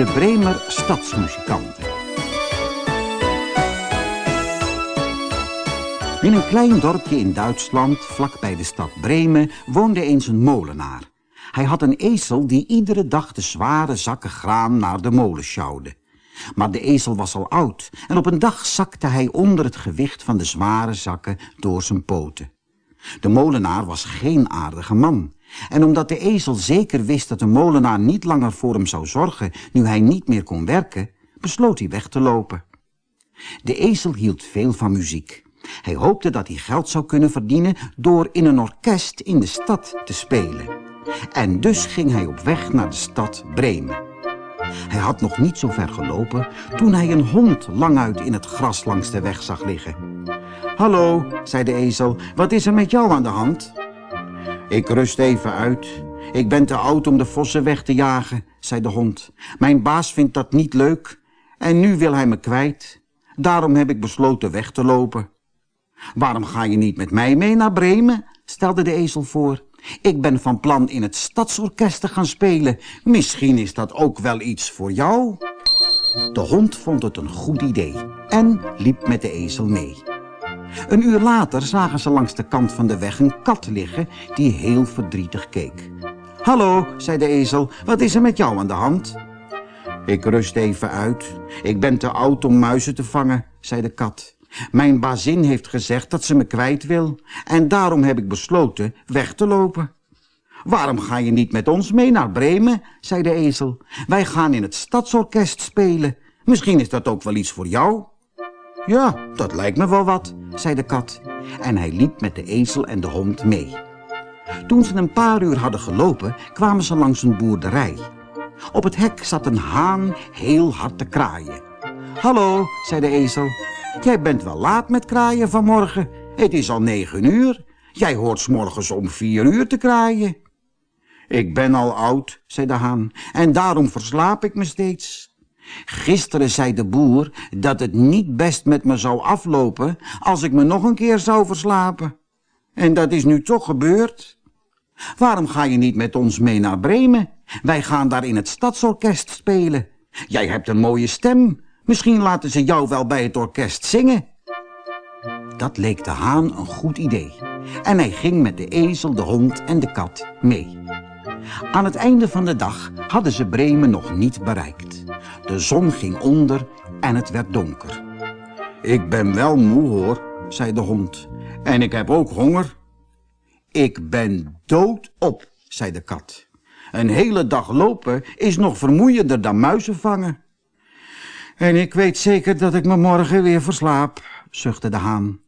De Bremer Stadsmuzikanten. In een klein dorpje in Duitsland, vlakbij de stad Bremen, woonde eens een molenaar. Hij had een ezel die iedere dag de zware zakken graan naar de molen sjouwde. Maar de ezel was al oud en op een dag zakte hij onder het gewicht van de zware zakken door zijn poten. De molenaar was geen aardige man. En omdat de ezel zeker wist dat de molenaar niet langer voor hem zou zorgen nu hij niet meer kon werken, besloot hij weg te lopen. De ezel hield veel van muziek. Hij hoopte dat hij geld zou kunnen verdienen door in een orkest in de stad te spelen. En dus ging hij op weg naar de stad Bremen. Hij had nog niet zo ver gelopen toen hij een hond languit in het gras langs de weg zag liggen. Hallo, zei de ezel, wat is er met jou aan de hand? Ik rust even uit. Ik ben te oud om de vossen weg te jagen, zei de hond. Mijn baas vindt dat niet leuk en nu wil hij me kwijt. Daarom heb ik besloten weg te lopen. Waarom ga je niet met mij mee naar Bremen? stelde de ezel voor. Ik ben van plan in het stadsorkest te gaan spelen. Misschien is dat ook wel iets voor jou. De hond vond het een goed idee en liep met de ezel mee. Een uur later zagen ze langs de kant van de weg een kat liggen die heel verdrietig keek. Hallo, zei de ezel, wat is er met jou aan de hand? Ik rust even uit. Ik ben te oud om muizen te vangen, zei de kat. Mijn bazin heeft gezegd dat ze me kwijt wil en daarom heb ik besloten weg te lopen. Waarom ga je niet met ons mee naar Bremen, zei de ezel. Wij gaan in het stadsorkest spelen. Misschien is dat ook wel iets voor jou. Ja, dat lijkt me wel wat, zei de kat. En hij liep met de ezel en de hond mee. Toen ze een paar uur hadden gelopen, kwamen ze langs een boerderij. Op het hek zat een haan heel hard te kraaien. Hallo, zei de ezel. Jij bent wel laat met kraaien vanmorgen. Het is al negen uur. Jij hoort s morgens om vier uur te kraaien. Ik ben al oud, zei de haan, en daarom verslaap ik me steeds. Gisteren zei de boer dat het niet best met me zou aflopen als ik me nog een keer zou verslapen. En dat is nu toch gebeurd. Waarom ga je niet met ons mee naar Bremen? Wij gaan daar in het stadsorkest spelen. Jij hebt een mooie stem. Misschien laten ze jou wel bij het orkest zingen. Dat leek de haan een goed idee. En hij ging met de ezel, de hond en de kat mee. Aan het einde van de dag hadden ze Bremen nog niet bereikt. De zon ging onder en het werd donker. Ik ben wel moe hoor, zei de hond. En ik heb ook honger. Ik ben doodop, zei de kat. Een hele dag lopen is nog vermoeiender dan muizen vangen. En ik weet zeker dat ik me morgen weer verslaap, zuchtte de haan.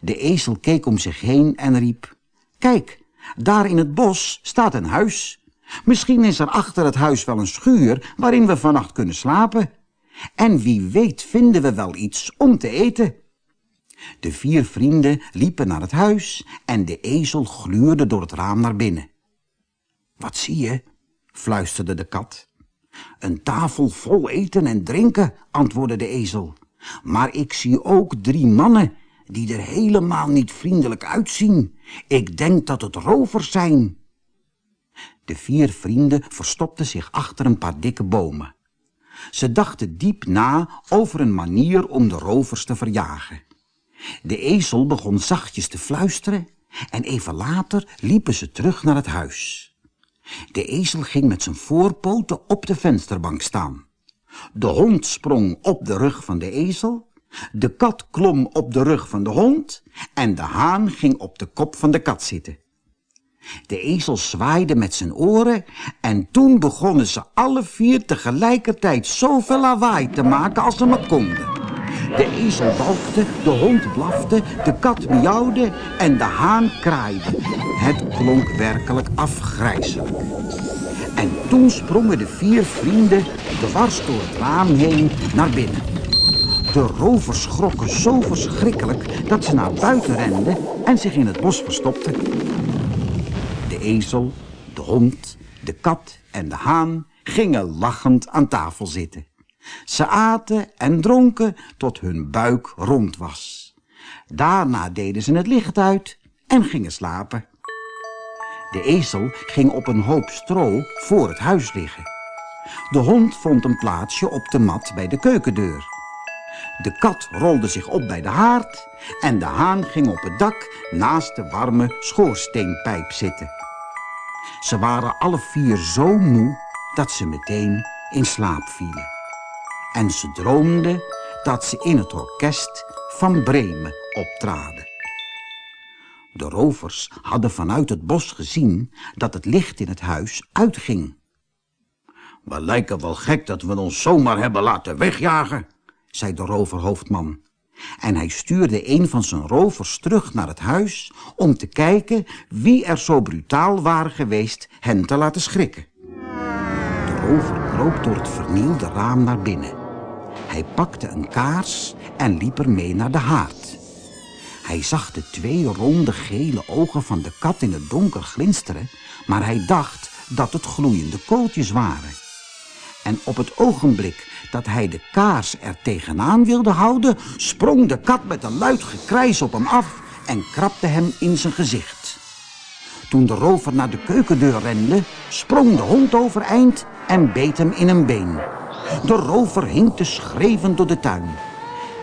De ezel keek om zich heen en riep... Kijk, daar in het bos staat een huis. Misschien is er achter het huis wel een schuur waarin we vannacht kunnen slapen. En wie weet vinden we wel iets om te eten. De vier vrienden liepen naar het huis en de ezel gluurde door het raam naar binnen. Wat zie je? fluisterde de kat. Een tafel vol eten en drinken, antwoordde de ezel. Maar ik zie ook drie mannen die er helemaal niet vriendelijk uitzien. Ik denk dat het rovers zijn. De vier vrienden verstopten zich achter een paar dikke bomen. Ze dachten diep na over een manier om de rovers te verjagen. De ezel begon zachtjes te fluisteren en even later liepen ze terug naar het huis. De ezel ging met zijn voorpoten op de vensterbank staan. De hond sprong op de rug van de ezel, de kat klom op de rug van de hond en de haan ging op de kop van de kat zitten. De ezel zwaaide met zijn oren en toen begonnen ze alle vier tegelijkertijd zoveel lawaai te maken als ze maar konden. De ezel balkte, de hond blafte, de kat miauwde en de haan kraaide. Het klonk werkelijk afgrijzelijk. En toen sprongen de vier vrienden dwars door het raam heen naar binnen. De rovers schrokken zo verschrikkelijk dat ze naar buiten renden en zich in het bos verstopten. De ezel, de hond, de kat en de haan gingen lachend aan tafel zitten. Ze aten en dronken tot hun buik rond was. Daarna deden ze het licht uit en gingen slapen. De ezel ging op een hoop stro voor het huis liggen. De hond vond een plaatsje op de mat bij de keukendeur. De kat rolde zich op bij de haard en de haan ging op het dak naast de warme schoorsteenpijp zitten. Ze waren alle vier zo moe dat ze meteen in slaap vielen. En ze droomden dat ze in het orkest van Bremen optraden. De rovers hadden vanuit het bos gezien dat het licht in het huis uitging. We lijken wel gek dat we ons zomaar hebben laten wegjagen, zei de roverhoofdman. En hij stuurde een van zijn rovers terug naar het huis om te kijken wie er zo brutaal waren geweest hen te laten schrikken. De rover kroop door het vernielde raam naar binnen. Hij pakte een kaars en liep er mee naar de haard. Hij zag de twee ronde gele ogen van de kat in het donker glinsteren, maar hij dacht dat het gloeiende kooltjes waren. En op het ogenblik dat hij de kaars er tegenaan wilde houden, sprong de kat met een luid gekrijs op hem af en krabde hem in zijn gezicht. Toen de rover naar de keukendeur rende, sprong de hond overeind en beet hem in een been. De rover hinkte schreven door de tuin.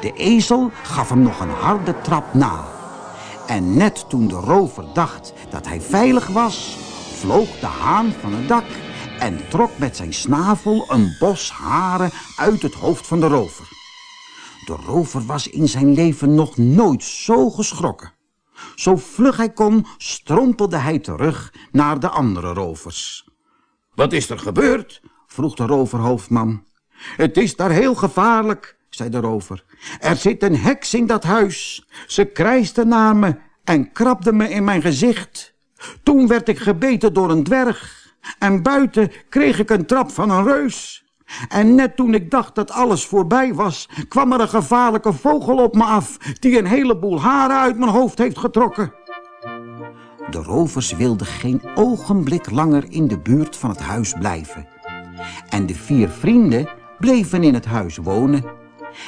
De ezel gaf hem nog een harde trap na. En net toen de rover dacht dat hij veilig was, vloog de haan van het dak en trok met zijn snavel een bos haren uit het hoofd van de rover. De rover was in zijn leven nog nooit zo geschrokken. Zo vlug hij kon, strompelde hij terug naar de andere rovers. Wat is er gebeurd? vroeg de roverhoofdman. Het is daar heel gevaarlijk, zei de rover. Er zit een heks in dat huis. Ze krijste naar me en krabde me in mijn gezicht. Toen werd ik gebeten door een dwerg. En buiten kreeg ik een trap van een reus. En net toen ik dacht dat alles voorbij was, kwam er een gevaarlijke vogel op me af, die een heleboel haren uit mijn hoofd heeft getrokken. De rovers wilden geen ogenblik langer in de buurt van het huis blijven. En de vier vrienden bleven in het huis wonen.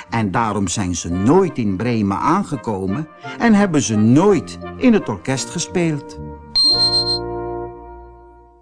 En daarom zijn ze nooit in Bremen aangekomen en hebben ze nooit in het orkest gespeeld.